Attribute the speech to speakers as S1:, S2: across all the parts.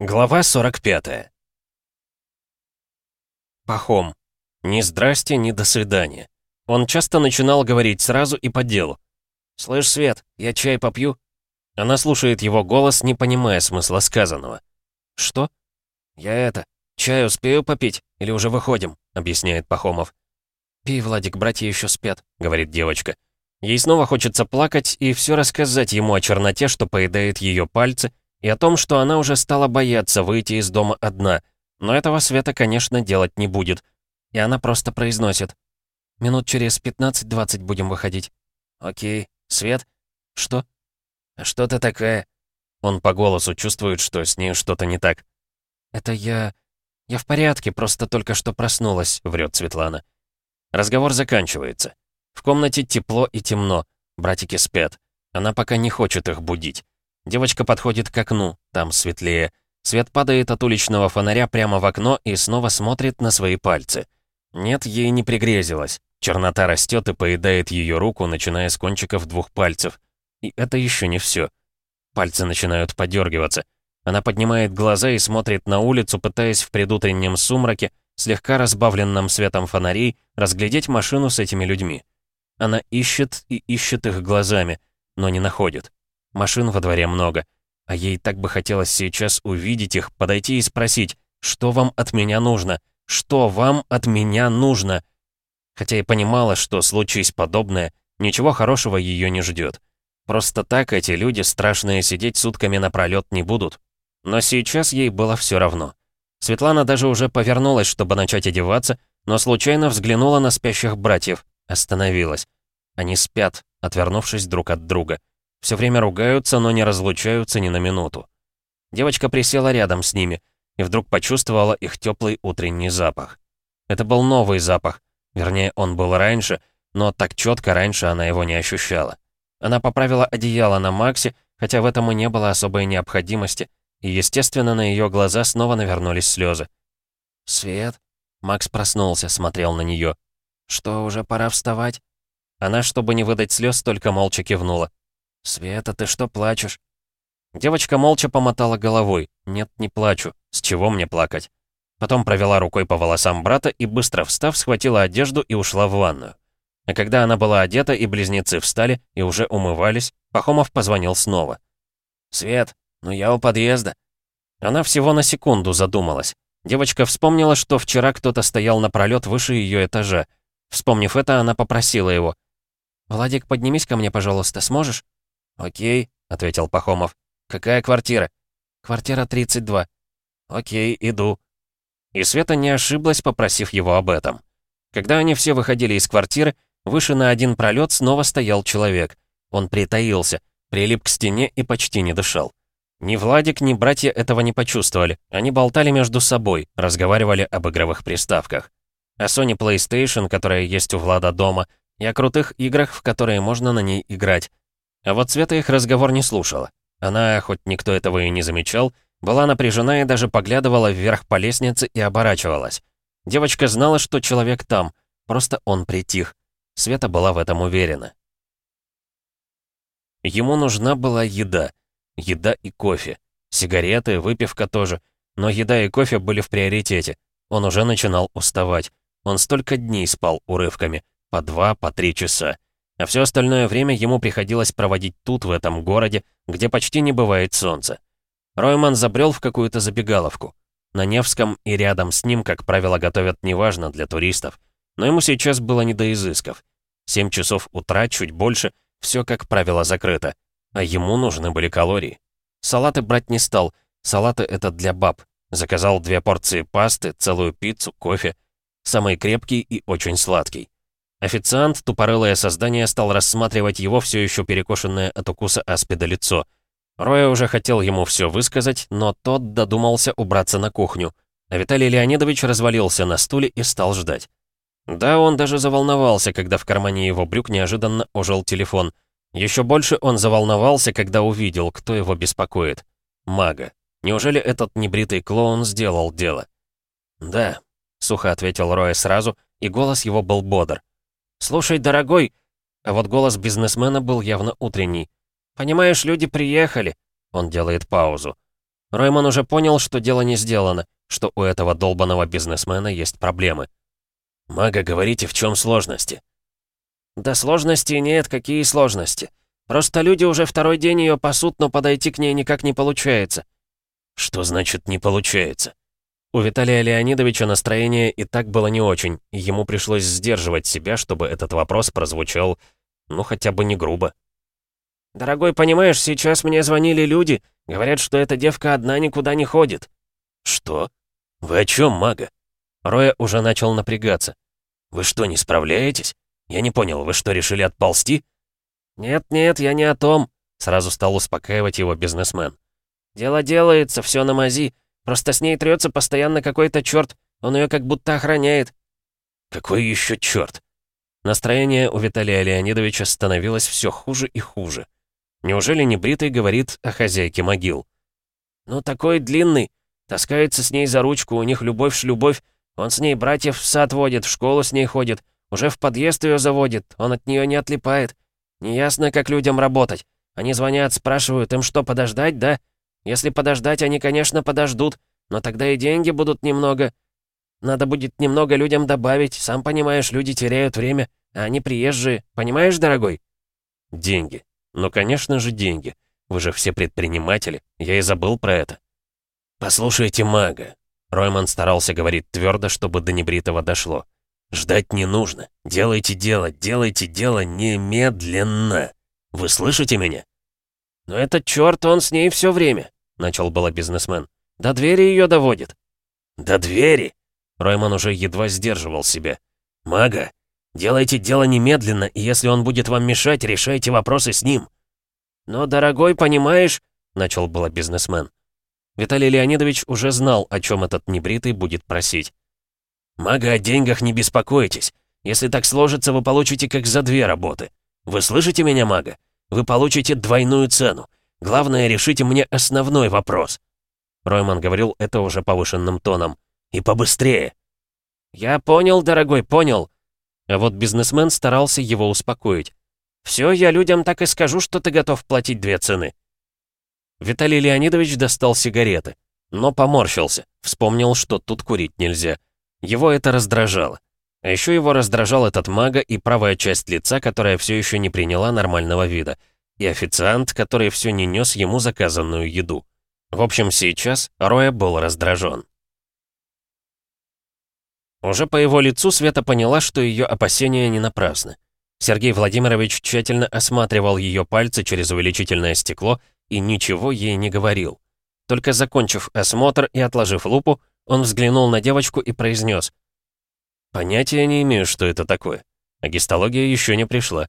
S1: Глава 45. Пахом. Ни здрасте, ни до свидания. Он часто начинал говорить сразу и по делу. «Слышь, Свет, я чай попью?» Она слушает его голос, не понимая смысла сказанного. «Что?» «Я это, чай успею попить? Или уже выходим?» — объясняет Пахомов. «Пей, Владик, братья еще спят», — говорит девочка. Ей снова хочется плакать и все рассказать ему о черноте, что поедает ее пальцы, и о том, что она уже стала бояться выйти из дома одна. Но этого Света, конечно, делать не будет. И она просто произносит. «Минут через 15-20 будем выходить». «Окей. Свет?» «Что?» «А что ты такая?» Он по голосу чувствует, что с ней что-то не так. «Это я... Я в порядке, просто только что проснулась», — врет Светлана. Разговор заканчивается. В комнате тепло и темно. Братики спят. Она пока не хочет их будить. Девочка подходит к окну, там светлее. Свет падает от уличного фонаря прямо в окно и снова смотрит на свои пальцы. Нет, ей не пригрезилось. Чернота растет и поедает ее руку, начиная с кончиков двух пальцев. И это еще не все. Пальцы начинают подергиваться. Она поднимает глаза и смотрит на улицу, пытаясь в предутреннем сумраке, слегка разбавленном светом фонарей, разглядеть машину с этими людьми. Она ищет и ищет их глазами, но не находит. Машин во дворе много. А ей так бы хотелось сейчас увидеть их, подойти и спросить, что вам от меня нужно? Что вам от меня нужно? Хотя и понимала, что случись подобное, ничего хорошего ее не ждет. Просто так эти люди, страшные, сидеть сутками напролет не будут. Но сейчас ей было все равно. Светлана даже уже повернулась, чтобы начать одеваться, но случайно взглянула на спящих братьев, остановилась. Они спят, отвернувшись друг от друга. Все время ругаются, но не разлучаются ни на минуту. Девочка присела рядом с ними и вдруг почувствовала их теплый утренний запах. Это был новый запах, вернее, он был раньше, но так четко раньше она его не ощущала. Она поправила одеяло на Максе, хотя в этом и не было особой необходимости, и, естественно, на ее глаза снова навернулись слезы. «Свет?» Макс проснулся, смотрел на нее. «Что, уже пора вставать?» Она, чтобы не выдать слез, только молча кивнула. «Света, ты что плачешь?» Девочка молча помотала головой. «Нет, не плачу. С чего мне плакать?» Потом провела рукой по волосам брата и, быстро встав, схватила одежду и ушла в ванную. А когда она была одета и близнецы встали и уже умывались, Пахомов позвонил снова. «Свет, ну я у подъезда». Она всего на секунду задумалась. Девочка вспомнила, что вчера кто-то стоял напролёт выше ее этажа. Вспомнив это, она попросила его. «Владик, поднимись ко мне, пожалуйста, сможешь?» «Окей», — ответил Пахомов. «Какая квартира?» «Квартира 32». «Окей, иду». И Света не ошиблась, попросив его об этом. Когда они все выходили из квартиры, выше на один пролет снова стоял человек. Он притаился, прилип к стене и почти не дышал. Ни Владик, ни братья этого не почувствовали. Они болтали между собой, разговаривали об игровых приставках. О Sony PlayStation, которая есть у Влада дома, и о крутых играх, в которые можно на ней играть. А вот Света их разговор не слушала. Она, хоть никто этого и не замечал, была напряжена и даже поглядывала вверх по лестнице и оборачивалась. Девочка знала, что человек там, просто он притих. Света была в этом уверена. Ему нужна была еда. Еда и кофе. Сигареты, выпивка тоже. Но еда и кофе были в приоритете. Он уже начинал уставать. Он столько дней спал урывками. По два, по три часа а все остальное время ему приходилось проводить тут, в этом городе, где почти не бывает солнца. Ройман забрел в какую-то забегаловку. На Невском и рядом с ним, как правило, готовят неважно для туристов. Но ему сейчас было не до изысков. Семь часов утра, чуть больше, все, как правило, закрыто. А ему нужны были калории. Салаты брать не стал. Салаты — это для баб. Заказал две порции пасты, целую пиццу, кофе. Самый крепкий и очень сладкий. Официант, тупорылое создание, стал рассматривать его все еще перекошенное от укуса аспида лицо. Роя уже хотел ему все высказать, но тот додумался убраться на кухню. А Виталий Леонидович развалился на стуле и стал ждать. Да, он даже заволновался, когда в кармане его брюк неожиданно ожил телефон. Еще больше он заволновался, когда увидел, кто его беспокоит. Мага. Неужели этот небритый клоун сделал дело? «Да», — сухо ответил Роя сразу, и голос его был бодр. «Слушай, дорогой...» А вот голос бизнесмена был явно утренний. «Понимаешь, люди приехали...» Он делает паузу. Ройман уже понял, что дело не сделано, что у этого долбанного бизнесмена есть проблемы. «Мага, говорите, в чем сложности?» «Да сложности нет, какие сложности. Просто люди уже второй день ее пасут, но подойти к ней никак не получается». «Что значит «не получается»?» У Виталия Леонидовича настроение и так было не очень, ему пришлось сдерживать себя, чтобы этот вопрос прозвучал, ну, хотя бы не грубо. «Дорогой, понимаешь, сейчас мне звонили люди, говорят, что эта девка одна никуда не ходит». «Что? Вы о чем, мага?» Роя уже начал напрягаться. «Вы что, не справляетесь? Я не понял, вы что, решили отползти?» «Нет-нет, я не о том», — сразу стал успокаивать его бизнесмен. «Дело делается, все на мази. Просто с ней трется постоянно какой-то черт. Он ее как будто охраняет». «Какой еще черт?» Настроение у Виталия Леонидовича становилось все хуже и хуже. Неужели небритый говорит о хозяйке могил? «Ну, такой длинный. Таскается с ней за ручку, у них любовь-шлюбовь. Он с ней братьев в сад водит, в школу с ней ходит. Уже в подъезд ее заводит, он от нее не отлипает. Неясно, как людям работать. Они звонят, спрашивают, им что, подождать, да? Если подождать, они, конечно, подождут, но тогда и деньги будут немного. Надо будет немного людям добавить, сам понимаешь, люди теряют время, а они приезжие, понимаешь, дорогой? Деньги. Ну, конечно же, деньги. Вы же все предприниматели, я и забыл про это. «Послушайте мага». Ройман старался говорить твердо, чтобы до небритого дошло. «Ждать не нужно. Делайте дело, делайте дело немедленно. Вы слышите меня?» «Но этот черт, он с ней все время», — начал было бизнесмен. «До двери ее доводит». «До двери?» Ройман уже едва сдерживал себя. «Мага, делайте дело немедленно, и если он будет вам мешать, решайте вопросы с ним». «Но, дорогой, понимаешь...» — начал было бизнесмен. Виталий Леонидович уже знал, о чем этот небритый будет просить. «Мага, о деньгах не беспокойтесь. Если так сложится, вы получите как за две работы. Вы слышите меня, мага? Вы получите двойную цену. Главное, решите мне основной вопрос». Ройман говорил это уже повышенным тоном. И побыстрее!» «Я понял, дорогой, понял!» А вот бизнесмен старался его успокоить. «Все, я людям так и скажу, что ты готов платить две цены». Виталий Леонидович достал сигареты, но поморщился, вспомнил, что тут курить нельзя. Его это раздражало. А еще его раздражал этот мага и правая часть лица, которая все еще не приняла нормального вида, и официант, который все не нес ему заказанную еду. В общем, сейчас Роя был раздражен. Уже по его лицу Света поняла, что ее опасения не напрасны. Сергей Владимирович тщательно осматривал ее пальцы через увеличительное стекло и ничего ей не говорил. Только закончив осмотр и отложив лупу, он взглянул на девочку и произнес. «Понятия не имею, что это такое. А гистология еще не пришла.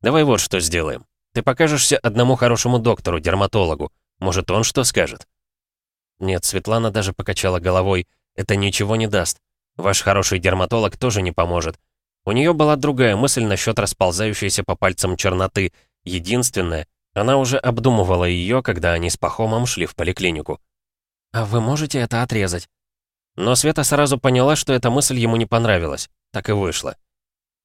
S1: Давай вот что сделаем. Ты покажешься одному хорошему доктору, дерматологу. Может, он что скажет?» Нет, Светлана даже покачала головой. «Это ничего не даст. Ваш хороший дерматолог тоже не поможет. У нее была другая мысль насчет расползающейся по пальцам черноты. Единственная, она уже обдумывала ее, когда они с Пахомом шли в поликлинику. «А вы можете это отрезать?» Но Света сразу поняла, что эта мысль ему не понравилась. Так и вышло.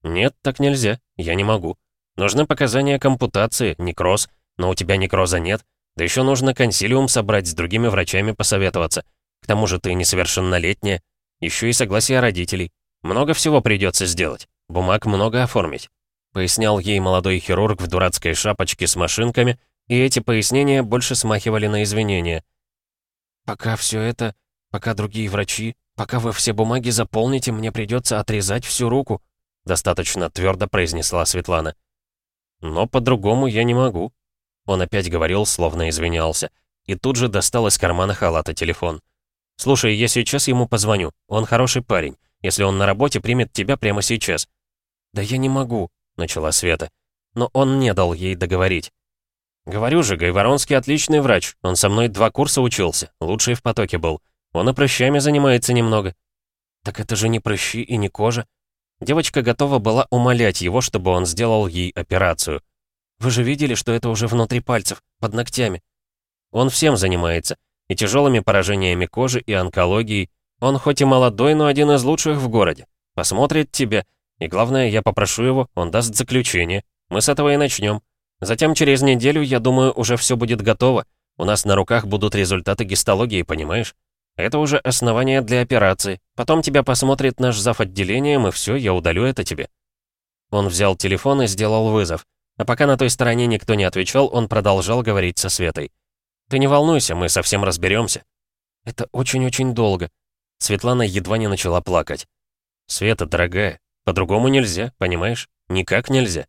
S1: «Нет, так нельзя. Я не могу. Нужны показания компутации, некроз, но у тебя некроза нет. Да еще нужно консилиум собрать, с другими врачами посоветоваться. К тому же ты несовершеннолетняя. Еще и согласие родителей. Много всего придется сделать. Бумаг много оформить. Пояснял ей молодой хирург в дурацкой шапочке с машинками, и эти пояснения больше смахивали на извинения. «Пока все это, пока другие врачи, пока вы все бумаги заполните, мне придется отрезать всю руку», достаточно твердо произнесла Светлана. «Но по-другому я не могу». Он опять говорил, словно извинялся, и тут же достал из кармана халата телефон. «Слушай, я сейчас ему позвоню. Он хороший парень. Если он на работе, примет тебя прямо сейчас». «Да я не могу», — начала Света. Но он не дал ей договорить. «Говорю же, Гайворонский отличный врач. Он со мной два курса учился. Лучший в потоке был. Он и прыщами занимается немного». «Так это же не прыщи и не кожа». Девочка готова была умолять его, чтобы он сделал ей операцию. «Вы же видели, что это уже внутри пальцев, под ногтями?» «Он всем занимается и тяжелыми поражениями кожи, и онкологией. Он хоть и молодой, но один из лучших в городе. Посмотрит тебя. И главное, я попрошу его, он даст заключение. Мы с этого и начнем. Затем через неделю, я думаю, уже все будет готово. У нас на руках будут результаты гистологии, понимаешь? Это уже основание для операции. Потом тебя посмотрит наш зав. отделением, и все, я удалю это тебе». Он взял телефон и сделал вызов. А пока на той стороне никто не отвечал, он продолжал говорить со Светой. «Ты не волнуйся, мы совсем разберемся. «Это очень-очень долго». Светлана едва не начала плакать. «Света, дорогая, по-другому нельзя, понимаешь? Никак нельзя».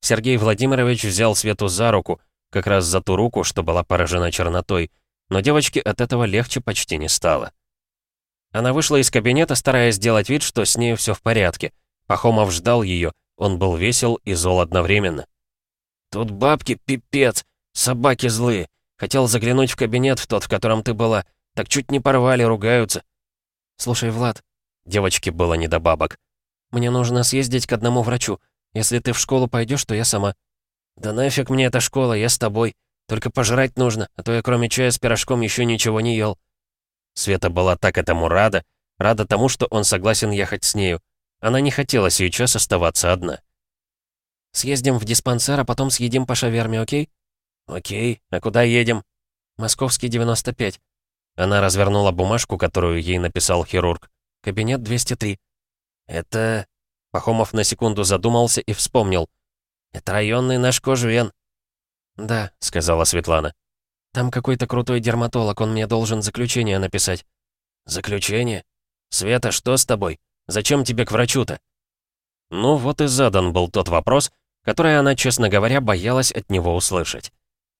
S1: Сергей Владимирович взял Свету за руку, как раз за ту руку, что была поражена чернотой, но девочке от этого легче почти не стало. Она вышла из кабинета, стараясь сделать вид, что с ней все в порядке. Пахомов ждал ее, он был весел и зол одновременно. «Тут бабки пипец, собаки злые. Хотел заглянуть в кабинет в тот, в котором ты была. Так чуть не порвали, ругаются». «Слушай, Влад...» Девочке было не до бабок. «Мне нужно съездить к одному врачу. Если ты в школу пойдешь, то я сама». «Да нафиг мне эта школа, я с тобой. Только пожрать нужно, а то я кроме чая с пирожком еще ничего не ел». Света была так этому рада, рада тому, что он согласен ехать с нею. Она не хотела сейчас оставаться одна. «Съездим в диспансер, а потом съедим по шаверме, окей?» «Окей. А куда едем?» «Московский, 95». Она развернула бумажку, которую ей написал хирург. «Кабинет 203». «Это...» Пахомов на секунду задумался и вспомнил. «Это районный наш кожвен». «Да», — сказала Светлана. «Там какой-то крутой дерматолог, он мне должен заключение написать». «Заключение? Света, что с тобой? Зачем тебе к врачу-то?» Ну вот и задан был тот вопрос, который она, честно говоря, боялась от него услышать.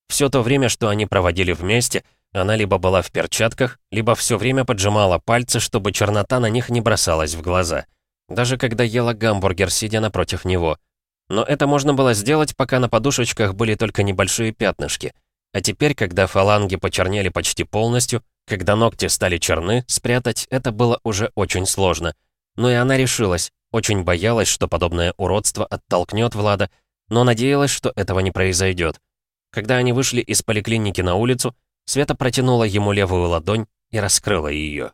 S1: Все то время, что они проводили вместе, она либо была в перчатках, либо все время поджимала пальцы, чтобы чернота на них не бросалась в глаза. Даже когда ела гамбургер, сидя напротив него. Но это можно было сделать, пока на подушечках были только небольшие пятнышки. А теперь, когда фаланги почернели почти полностью, когда ногти стали черны, спрятать это было уже очень сложно. Но и она решилась, очень боялась, что подобное уродство оттолкнет Влада, но надеялась, что этого не произойдет. Когда они вышли из поликлиники на улицу, Света протянула ему левую ладонь и раскрыла ее.